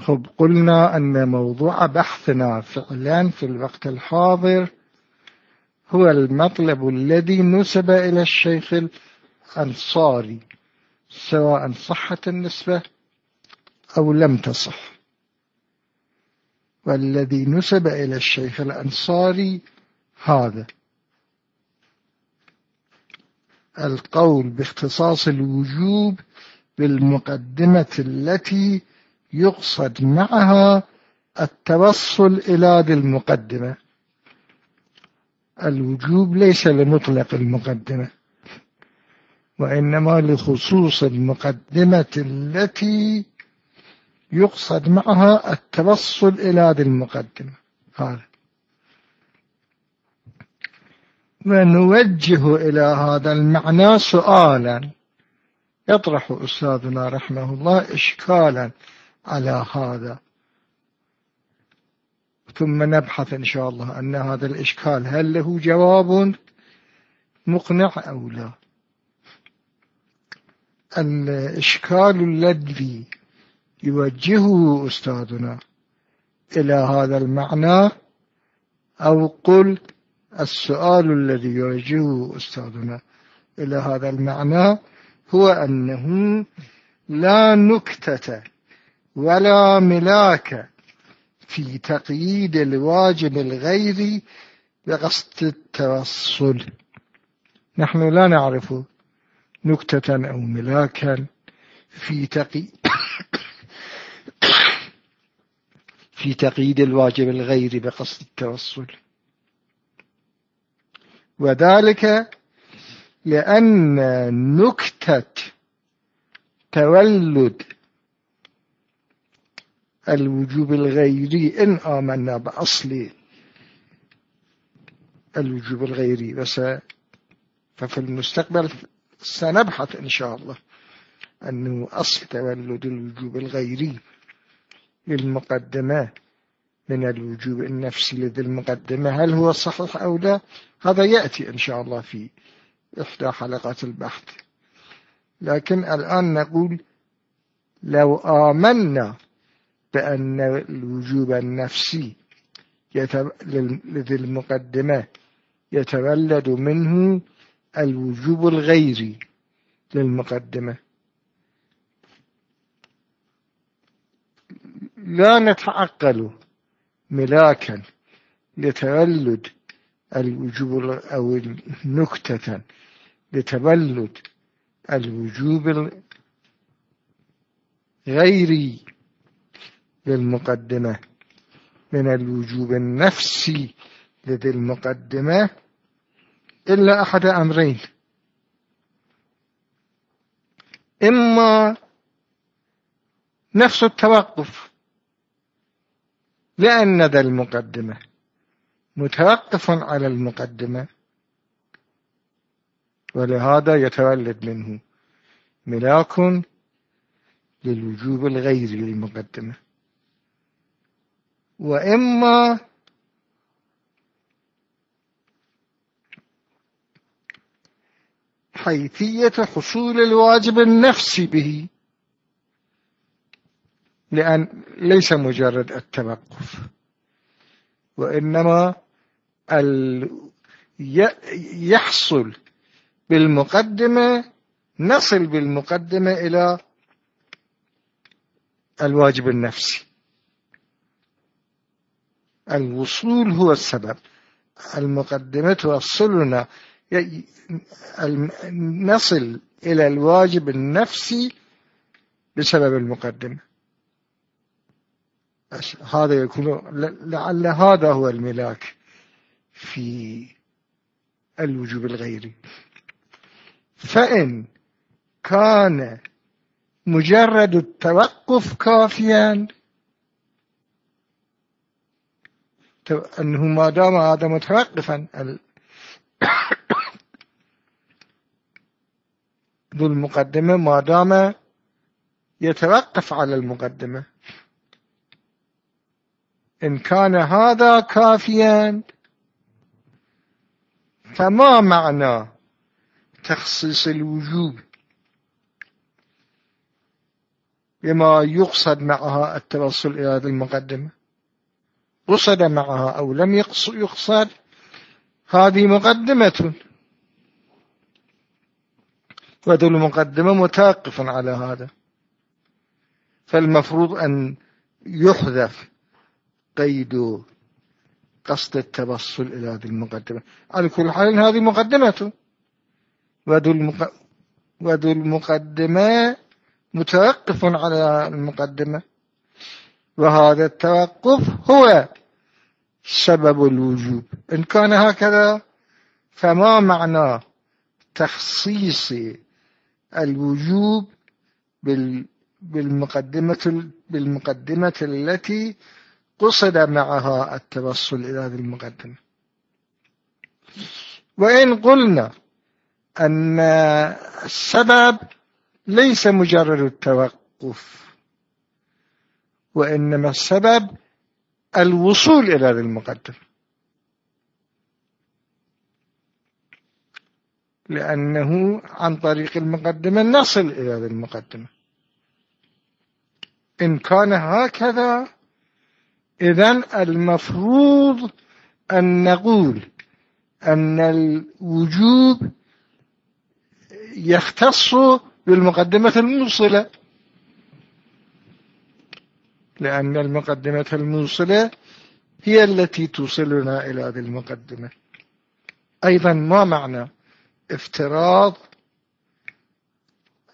خب قلنا أن موضوع بحثنا فعلا في الوقت الحاضر هو المطلب الذي نسب إلى الشيخ الأنصاري سواء صحت النسبة أو لم تصح. والذي نسب إلى الشيخ الأنصاري هذا. القول باختصاص الوجوب بالمقدمة التي يقصد معها التوصل إلى ذي المقدمة. الوجوب ليس لمطلق المقدمة وإنما لخصوص المقدمة التي يقصد معها التوصل إلى ذي المقدمة. هذا. ونوجه إلى هذا المعنى سؤالا. يطرح أستاذنا رحمه الله إشكالا على هذا. ثم نبحث إن شاء الله أن هذا الإشكال هل له جواب مقنع أو لا. الإشكال الذي يوجهه أستاذنا إلى هذا المعنى أو قل السؤال الذي يوجهه أستاذنا إلى هذا المعنى هو أنه لا نكتة ولا ملاك في تقييد الواجب الغيري بقصد التوصل. نحن لا نعرف نكتة أو ملاكا في تقييد في تقييد الواجب الغيري بقصد التوصل. وذلك لأن نكتة تولد الوجوب الغيري. إن آمنا بأصل الوجوب الغيري بس ففي المستقبل سنبحث إن شاء الله أنه أصل تولد الوجوب الغيري للمقدمة من الوجوب النفسي لذي المقدمة. هل هو صحيح أو لا؟ هذا يأتي إن شاء الله في إحدى حلقات البحث. لكن الآن نقول لو آمنا بأن الوجوب النفسي لذي المقدمة يتولد منه الوجوب الغيري للمقدمة. لا نتعقل ملاكا لتولد الوجوب أو نكتة لتولد الوجوب الغيري للمقدمة. من الوجوب النفسي لدى المقدمة إلا أحد أمرين. إما نفس التوقف لأن ذا المقدمة متوقف على المقدمة ولهذا يتولد منه ملاك للوجوب الغيري للمقدمة. وإما حيثية حصول الواجب النفسي به لأن ليس مجرد التوقف وإنما يحصل بالمقدمة نصل بالمقدمة إلى الواجب النفسي. الوصول هو السبب المقدمة توصلنا نصل إلى الواجب النفسي بسبب المقدمة. هذا يكون لعل هذا هو الملاك في الوجوب الغيري. فإن كان مجرد التوقف كافيا أنه ما دام هذا متوقفا ذو المقدمة ما دام يتوقف على المقدمة. إن كان هذا كافيا فما معنى تخصيص الوجوب بما يقصد معها التوصل إلى هذه المقدمة؟ قصد معها أو لم يقصد هذه مقدمة. وذو المقدمة متوقف على هذا. فالمفروض أن يحذف قيد قصد التوصل إلى هذه المقدمة. على كل حال هذه مقدمة. وذو المقدمة متوقف على المقدمة. وهذا التوقف هو سبب الوجوب. إن كان هكذا فما معنى تخصيص الوجوب بالمقدمة, بالمقدمة التي قصد معها التوصل إلى هذه المقدمة. وإن قلنا أن السبب ليس مجرد التوقف وإنما السبب الوصول إلى هذه المقدمة. لأنه عن طريق المقدمة نصل إلى المقدمة. إن كان هكذا إذن المفروض أن نقول أن الوجوب يختص بالمقدمة الموصلة. لأن المقدمة الموصلة هي التي توصلنا إلى هذه المقدمة. أيضا ما معنى افتراض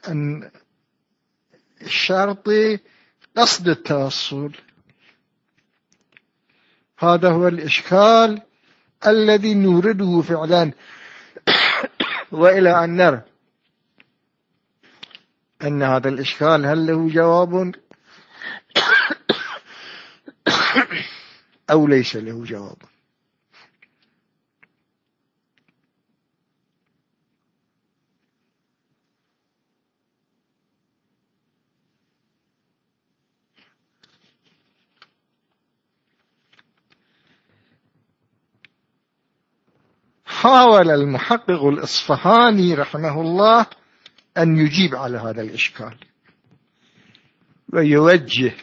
أن الشرط قصد التوصل؟ هذا هو الإشكال الذي نورده فعلا. وإلى أن نرى أن هذا الإشكال هل له جواب؟ أو ليس له جواب. حاول المحقق الإصفهاني رحمه الله أن يجيب على هذا الإشكال ويوجه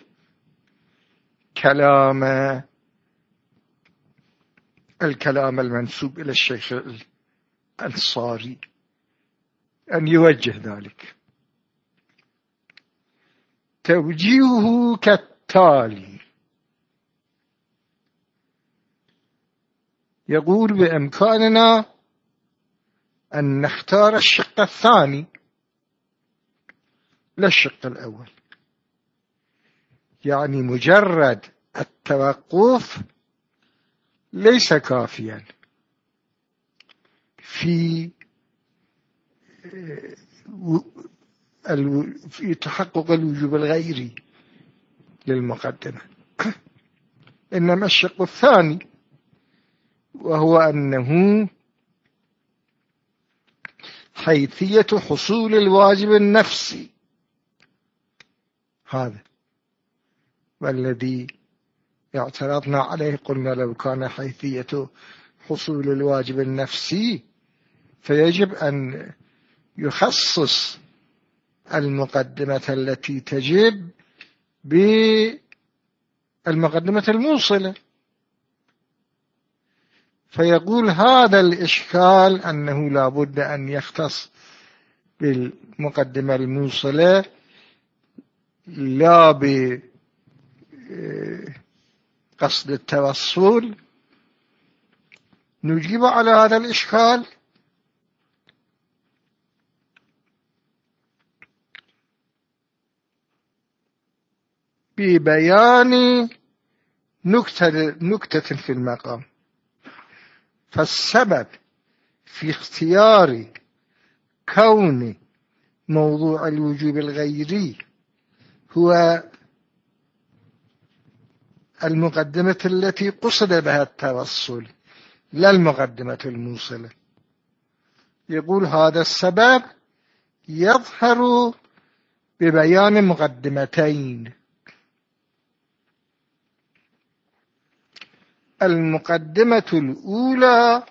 كلام الكلام المنسوب إلى الشيخ الأنصاري أن يوجه ذلك. توجيهه كالتالي. يقول بإمكاننا أن نختار الشق الثاني لا الشق الأول. يعني مجرد التوقف ليس كافيا. في في تحقق الوجوب الغيري للمقدمة. إنما الشق الثاني وهو أنه حيثية حصول الواجب النفسي. هذا. والذي اعترضنا عليه قلنا لو كان حيثية حصول الواجب النفسي فيجب أن يخصص المقدمة التي تجب بالمقدمة الموصلة. فيقول هذا الإشكال أنه لا بد أن يختص بالمقدمة الموصلة لا بقصد التوصل نجيب على هذا الإشكال ببيان نكتة, نكتة في المقام. فالسبب في اختيار كون موضوع الوجوب الغيري هو المقدمة التي قصد بها التوصل لا المقدمة الموصلة. يقول هذا السبب يظهر ببيان مقدمتين. المقدمة الأولى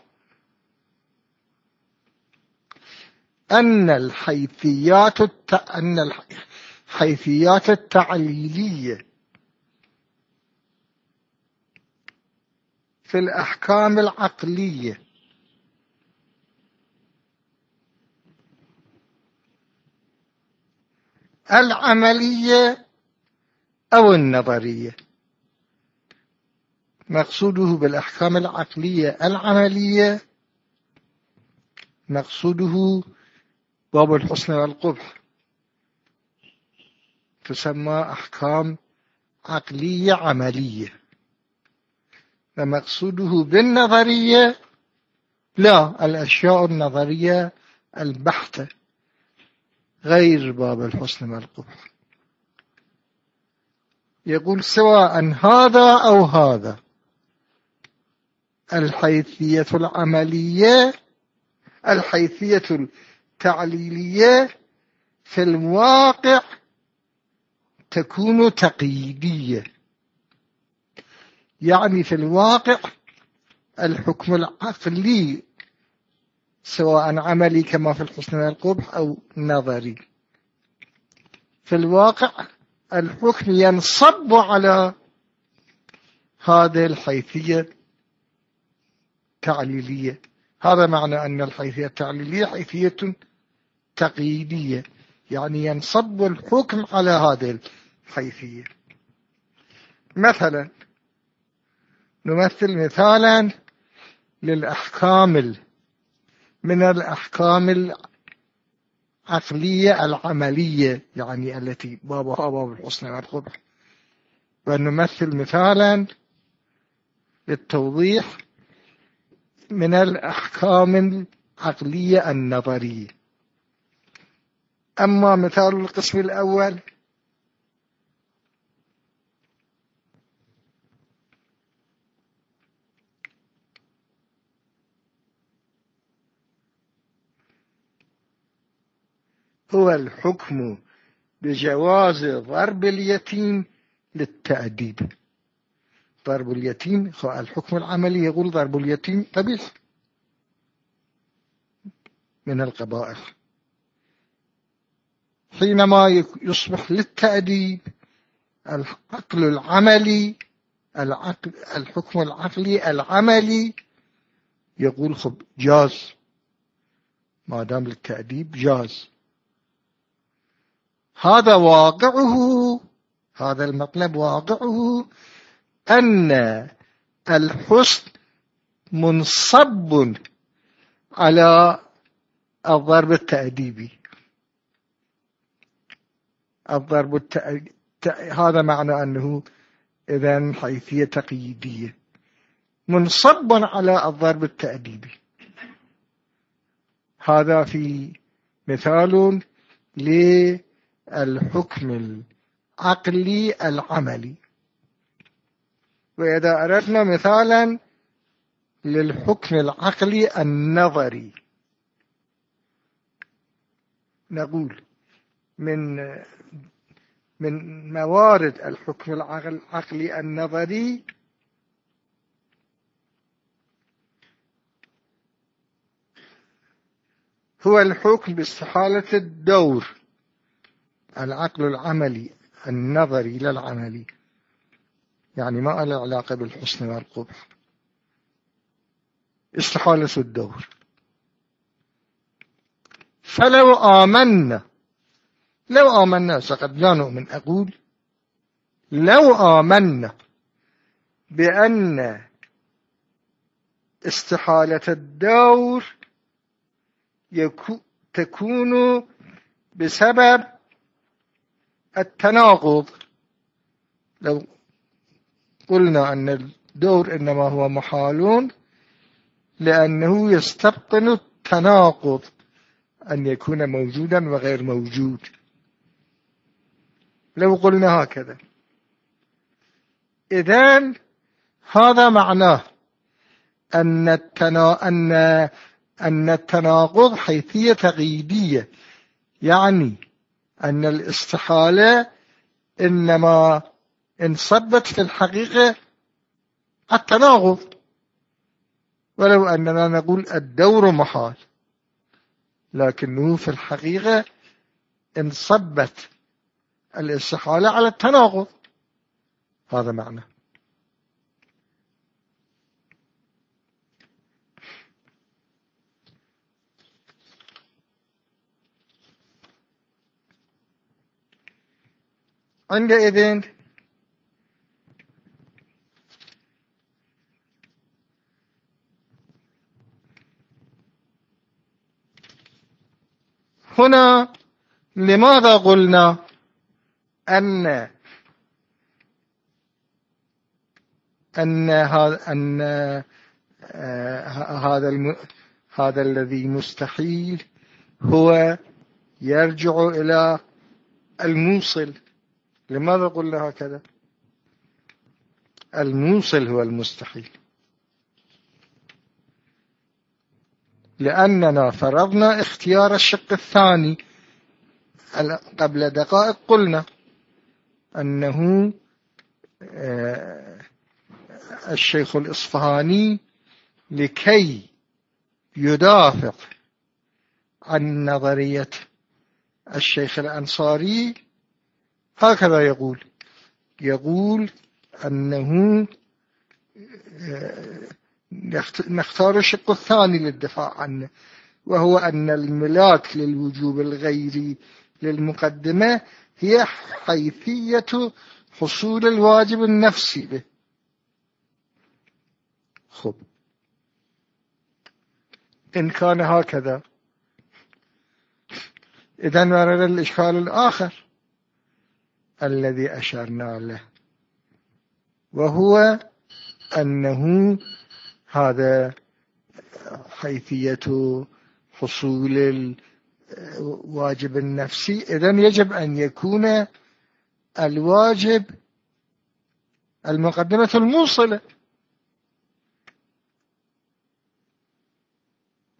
أن الحيثيات الت... أن الحيثيات التعليلية في الأحكام العقلية. العملية أو النظرية. مقصوده بالأحكام العقلية. العملية مقصوده باب الحسن والقبح. تسمى أحكام عقلية عملية. ومقصوده بالنظرية. لا الأشياء النظرية البحتة غير باب الحسن والقبح يقول سواء هذا أو هذا الحيثية العملية الحيثية التعليلية في الواقع تكون تقييدية. يعني في الواقع الحكم العقلي سواء عملي كما في الحسن والقبح أو نظري. في الواقع الحكم ينصب على هذه الحيثية التعليلية. هذا معنى أن الحيثية التعليلية حيثية تقييدية يعني ينصب الحكم على هذه الحيثية. مثلا نمثل مثالا للأحكام من الأحكام العقلية العملية يعني التي بابها باب الحسن والقبح. ونمثل مثالا للتوضيح من الأحكام العقلية النظرية. أما مثال القسم الأول هو الحكم بجواز ضرب اليتيم للتأديب. ضرب اليتيم الحكم العملي يقول ضرب اليتيم قبيح. من القبائح. حينما يصبح للتأديب العقل العملي العقل الحكم العقلي العملي يقول خب جاز. ما دام للتأديب جاز. هذا واقعه هذا المطلب واقعه أن الحسن منصب على الضرب التأديبي. الضرب التأديبي هذا معنى أنه إذا حيثية تقييدية. منصب على الضرب التأديبي. هذا في مثال للحكم العقلي العملي. وإذا أردنا مثالا للحكم العقلي النظري. نقول من من موارد الحكم العقلي النظري هو الحكم باستحالة الدور. العقل العملي النظري للعملي يعني ما له علاقة بالحسن والقبح. استحالة الدور؟ فلو آمنا لو آمنا فقد لا نؤمن أقول لو آمنا بأن استحالة الدور تكون بسبب التناقض. لو قلنا أن الدور إنما هو محالون لأنه يستبطن التناقض أن يكون موجودا وغير موجود. لو قلنا هكذا. إذن هذا معناه أن التنا... أن أن التناقض حيثية غيبية. يعني أن الاستحالة إنما انصبت في الحقيقة التناقض ولو أننا نقول الدور محال لكنه في الحقيقة انصبت الاستحالة على التناقض هذا معنى. عندئذ هنا لماذا قلنا أن أن هذا أن آه، هذا الم... هذا الذي مستحيل هو يرجع إلى الموصل. لماذا قلنا هكذا الموصل هو المستحيل. لأننا فرضنا اختيار الشق الثاني. قبل دقائق قلنا أنه آه، الشيخ الإصفهاني لكي يدافع عن نظرية الشيخ الأنصاري هكذا يقول. يقول أنه آه، نختار الشق الثاني للدفاع عنه وهو أن الملاك للوجوب الغيري للمقدمة هي حيثية حصول الواجب النفسي به. خب. إن كان هكذا إذا ورد الإشكال الآخر. الذي أشرنا له. وهو أنه هذا حيثية حصول الواجب النفسي. إذن يجب أن يكون الواجب المقدمة الموصلة.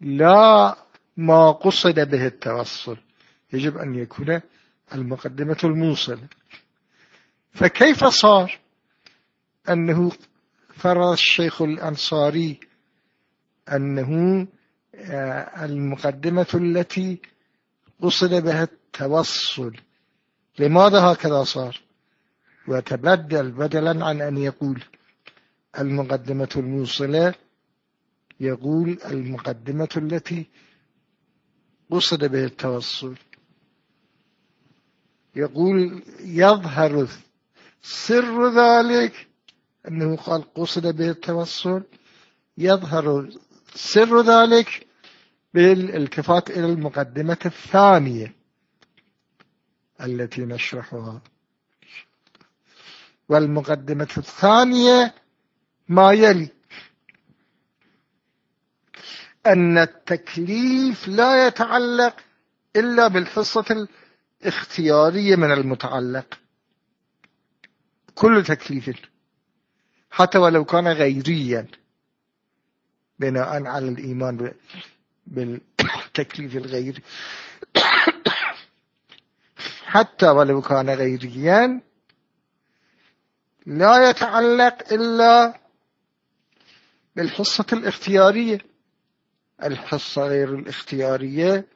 لا ما قصد به التوصل. يجب أن يكون المقدمة الموصلة. فكيف صار أنه فرض الشيخ الأنصاري أنه آه، المقدمة التي قصد بها التوصل؟ لماذا هكذا صار؟ وتبدل بدلا عن أن يقول المقدمة الموصلة يقول المقدمة التي قصد بها التوصل. يقول يظهر سر ذلك أنه قال قصد به التوصل يظهر سر ذلك بالالتفات إلى المقدمة الثانية التي نشرحها. والمقدمة الثانية ما يلي أن التكليف لا يتعلق إلا بالحصة الاختيارية من المتعلق. كل تكليف. حتى ولو كان غيريا. بناء على الإيمان بالتكليف الغيري حتى ولو كان غيريا. لا يتعلق إلا بالحصة الاختيارية. الحصة غير الاختيارية.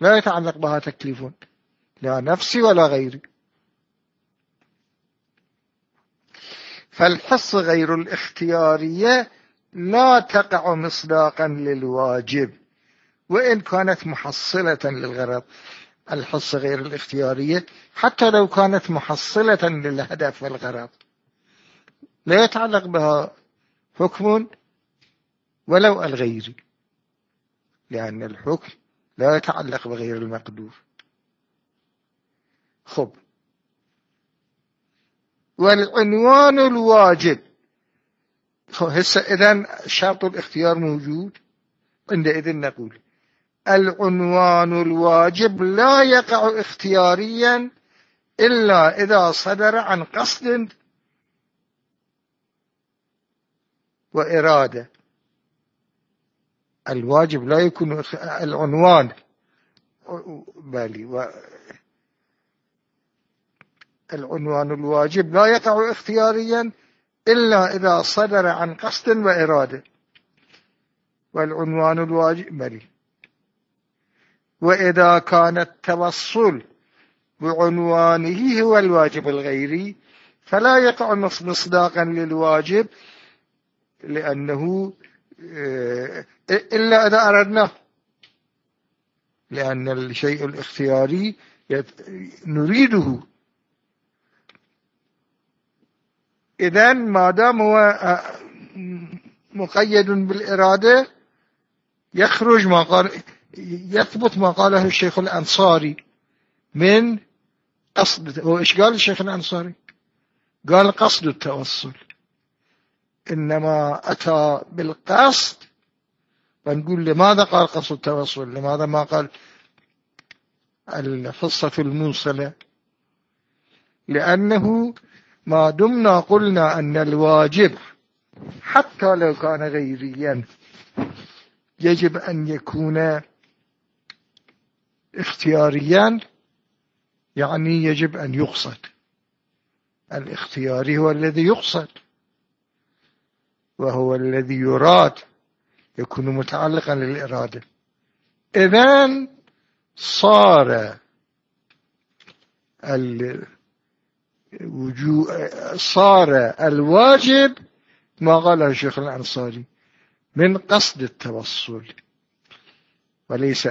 لا يتعلق بها تكليف. لا نفسي ولا غيري. فالحصة غير الاختيارية لا تقع مصداقا للواجب وإن كانت محصلة للغرض. الحصة غير الاختيارية حتى لو كانت محصلة للهدف والغرض. لا يتعلق بها حكم ولو الغيري لأن الحكم لا يتعلق بغير المقدور. خب. والعنوان الواجب. هسه إذن شرط الاختيار موجود؟ عندئذ نقول. العنوان الواجب لا يقع اختياريا إلا إذا صدر عن قصد وإرادة. الواجب لا يكون العنوان. بالي العنوان الواجب لا يقع اختياريا إلا إذا صدر عن قصد وإرادة. والعنوان الواجب بالي وإذا كان التوصل بعنوانه هو الواجب الغيري فلا يقع مصداقا للواجب لأنه آه، إلا إذا أردناه. لأن الشيء الاختياري نريده. إذا ما دام هو آه، مقيد بالإرادة يخرج ما قال يثبت ما قاله الشيخ الأنصاري من قصد هو إيش قال الشيخ الأنصاري؟ قال قصد التوصل. إنما أتى بالقصد فنقول لماذا قال قصد التوصل؟ لماذا ما قال الحصة الموصلة؟ لأنه ما دمنا قلنا أن الواجب حتى لو كان غيريا يجب أن يكون اختياريا يعني يجب أن يقصد. الاختياري هو الذي يقصد وهو الذي يراد يكون متعلقا للإرادة. إذن صار صار الواجب ما قاله الشيخ الأنصاري من قصد التوصل وليس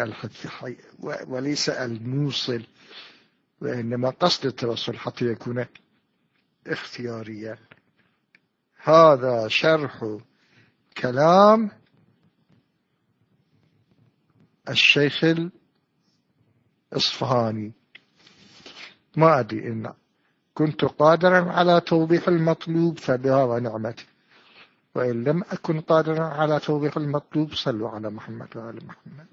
وليس الموصل وإنما قصد التوصل حتى يكون اختياريا. هذا شرح كلام الشيخ الإصفهاني. ما أدري إن كنت قادرا على توضيح المطلوب فبها ونعمته وإن لم أكن قادرا على توضيح المطلوب صلوا على محمد وعلى محمد.